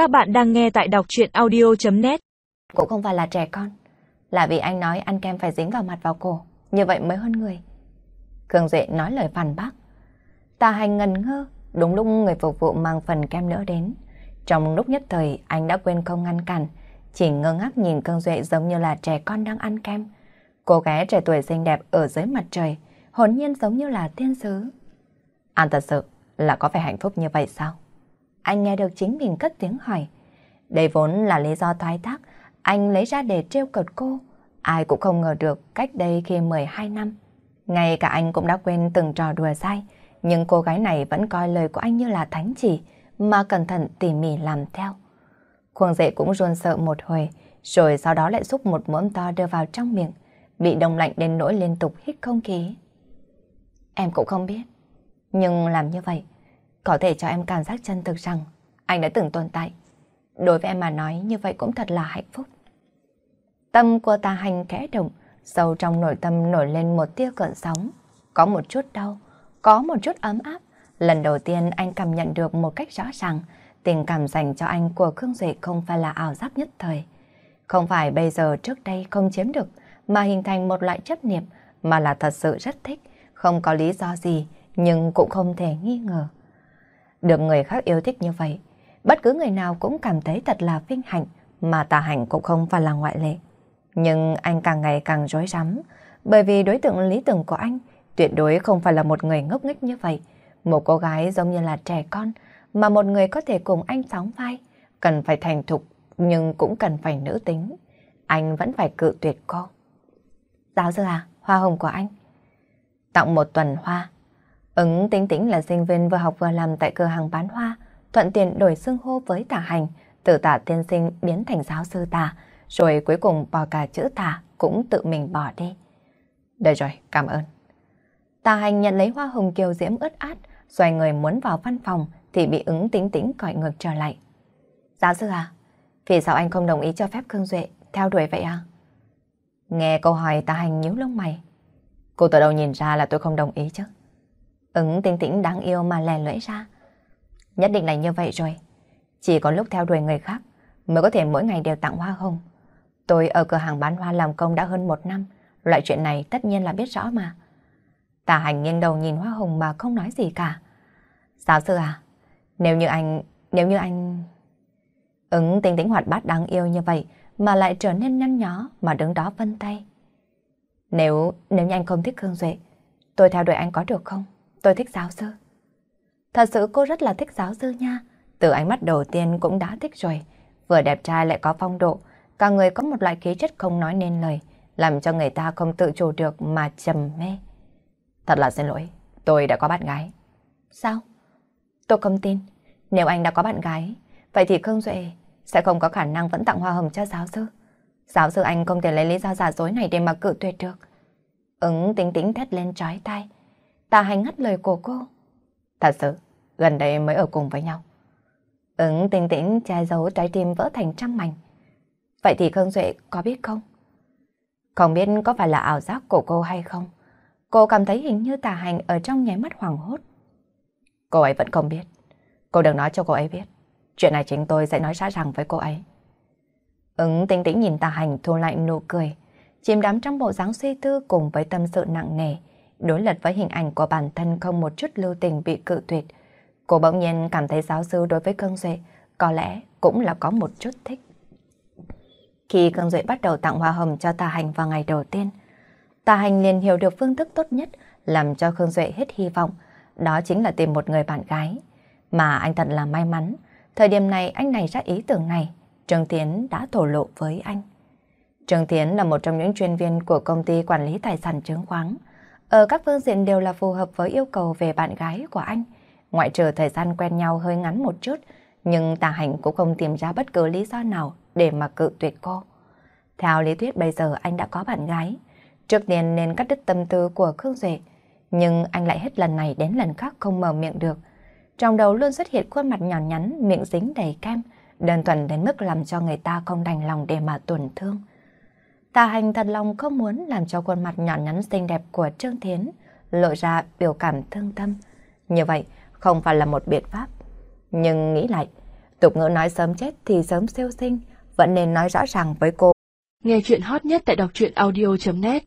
Các bạn đang nghe tại đọc chuyện audio.net Cũng không phải là trẻ con, là vì anh nói ăn kem phải dính vào mặt vào cổ, như vậy mới hơn người. Cường Duệ nói lời phản bác. Tà hành ngần ngơ, đúng lúc người phục vụ mang phần kem nữa đến. Trong lúc nhất thời anh đã quên không ngăn cản, chỉ ngơ ngác nhìn Khương Duệ giống như là trẻ con đang ăn kem. Cô gái trẻ tuổi xinh đẹp ở dưới mặt trời, hồn nhiên giống như là tiên sứ. Anh thật sự là có phải hạnh phúc như vậy sao? Anh nghe được chính mình cất tiếng hỏi. Đây vốn là lý do thoái thác, anh lấy ra để trêu cợt cô. Ai cũng không ngờ được cách đây khi 12 năm. Ngay cả anh cũng đã quên từng trò đùa sai, nhưng cô gái này vẫn coi lời của anh như là thánh chỉ, mà cẩn thận tỉ mỉ làm theo. Khuôn dậy cũng run sợ một hồi, rồi sau đó lại xúc một muỗng to đưa vào trong miệng, bị đông lạnh đến nỗi liên tục hít không khí. Em cũng không biết, nhưng làm như vậy có thể cho em cảm giác chân thực rằng anh đã từng tồn tại. Đối với em mà nói như vậy cũng thật là hạnh phúc. Tâm của ta hành kẽ động, sâu trong nội tâm nổi lên một tia cợn sóng. Có một chút đau, có một chút ấm áp. Lần đầu tiên anh cảm nhận được một cách rõ ràng, tình cảm dành cho anh của Khương Duệ không phải là ảo giác nhất thời. Không phải bây giờ trước đây không chiếm được, mà hình thành một loại chấp niệm, mà là thật sự rất thích, không có lý do gì, nhưng cũng không thể nghi ngờ. Được người khác yêu thích như vậy, bất cứ người nào cũng cảm thấy thật là vinh hạnh, mà tà hành cũng không phải là ngoại lệ. Nhưng anh càng ngày càng rối rắm, bởi vì đối tượng lý tưởng của anh tuyệt đối không phải là một người ngốc nghếch như vậy. Một cô gái giống như là trẻ con, mà một người có thể cùng anh sóng vai, cần phải thành thục, nhưng cũng cần phải nữ tính. Anh vẫn phải cự tuyệt cô. Giáo sư à, hoa hồng của anh. Tặng một tuần hoa, Ứng tĩnh tĩnh là sinh viên vừa học vừa làm tại cửa hàng bán hoa, thuận tiện đổi xưng hô với tả hành, từ tả tiên sinh biến thành giáo sư tả, rồi cuối cùng bỏ cả chữ tả cũng tự mình bỏ đi. Được rồi, cảm ơn. Tà hành nhận lấy hoa hồng kiều diễm ướt át, xoay người muốn vào văn phòng thì bị ứng tĩnh tĩnh gọi ngược trở lại. Giáo sư à, vì sao anh không đồng ý cho phép Khương Duệ theo đuổi vậy à? Nghe câu hỏi tà hành nhíu lông mày. Cô từ đâu nhìn ra là tôi không đồng ý chứ? Ứng tinh tĩnh đáng yêu mà lè lưỡi ra. Nhất định là như vậy rồi. Chỉ có lúc theo đuổi người khác mới có thể mỗi ngày đều tặng hoa hồng. Tôi ở cửa hàng bán hoa làm công đã hơn một năm. Loại chuyện này tất nhiên là biết rõ mà. Tà hành nghiêng đầu nhìn hoa hồng mà không nói gì cả. Giáo sư à, nếu như anh, nếu như anh... Ứng tinh tĩnh hoạt bát đáng yêu như vậy mà lại trở nên nhăn nhó mà đứng đó vân tay. Nếu, nếu như anh không thích Khương Duệ, tôi theo đuổi anh có được không? Tôi thích giáo sư. Thật sự cô rất là thích giáo sư nha. Từ ánh mắt đầu tiên cũng đã thích rồi. Vừa đẹp trai lại có phong độ. Cả người có một loại khí chất không nói nên lời. Làm cho người ta không tự chủ được mà trầm mê. Thật là xin lỗi. Tôi đã có bạn gái. Sao? Tôi không tin. Nếu anh đã có bạn gái, vậy thì Khương Duệ sẽ không có khả năng vẫn tặng hoa hồng cho giáo sư. Giáo sư anh không thể lấy lý do giả dối này để mà cự tuyệt được. Ứng tính tính thét lên trói tay. Tà hành ngắt lời của cô. Thật sự, gần đây mới ở cùng với nhau. Ứng tinh tĩnh che giấu trái tim vỡ thành trăm mảnh. Vậy thì Khương Duệ có biết không? Không biết có phải là ảo giác của cô hay không? Cô cảm thấy hình như tà hành ở trong nháy mắt hoàng hốt. Cô ấy vẫn không biết. Cô đừng nói cho cô ấy biết. Chuyện này chính tôi sẽ nói rõ ràng với cô ấy. Ứng tinh tĩnh nhìn tà hành thu lại nụ cười, chìm đắm trong bộ dáng suy tư cùng với tâm sự nặng nề, đối lập với hình ảnh của bản thân không một chút lưu tình bị cự tuyệt. Cô bỗng nhiên cảm thấy giáo sư đối với Cương Duệ có lẽ cũng là có một chút thích. Khi Cương Duệ bắt đầu tặng hoa hồng cho Tà Hành vào ngày đầu tiên, Tà Hành liền hiểu được phương thức tốt nhất làm cho Khương Duệ hết hy vọng, đó chính là tìm một người bạn gái. Mà anh thật là may mắn, thời điểm này anh này ra ý tưởng này, Trương Tiến đã thổ lộ với anh. Trương Tiến là một trong những chuyên viên của công ty quản lý tài sản chứng khoán, ở các phương diện đều là phù hợp với yêu cầu về bạn gái của anh. Ngoại trừ thời gian quen nhau hơi ngắn một chút, nhưng tà hành cũng không tìm ra bất cứ lý do nào để mà cự tuyệt cô. Theo lý thuyết bây giờ anh đã có bạn gái, trước tiên nên cắt đứt tâm tư của Khương Duệ, nhưng anh lại hết lần này đến lần khác không mở miệng được. Trong đầu luôn xuất hiện khuôn mặt nhỏ nhắn, miệng dính đầy kem, đơn thuần đến mức làm cho người ta không đành lòng để mà tổn thương. Tà hành thật lòng không muốn làm cho khuôn mặt nhỏ nhắn xinh đẹp của Trương Thiến lộ ra biểu cảm thương tâm. Như vậy không phải là một biện pháp. Nhưng nghĩ lại, Tục ngữ nói sớm chết thì sớm siêu sinh, vẫn nên nói rõ ràng với cô. Nghe chuyện hot nhất tại đọc truyện audio.net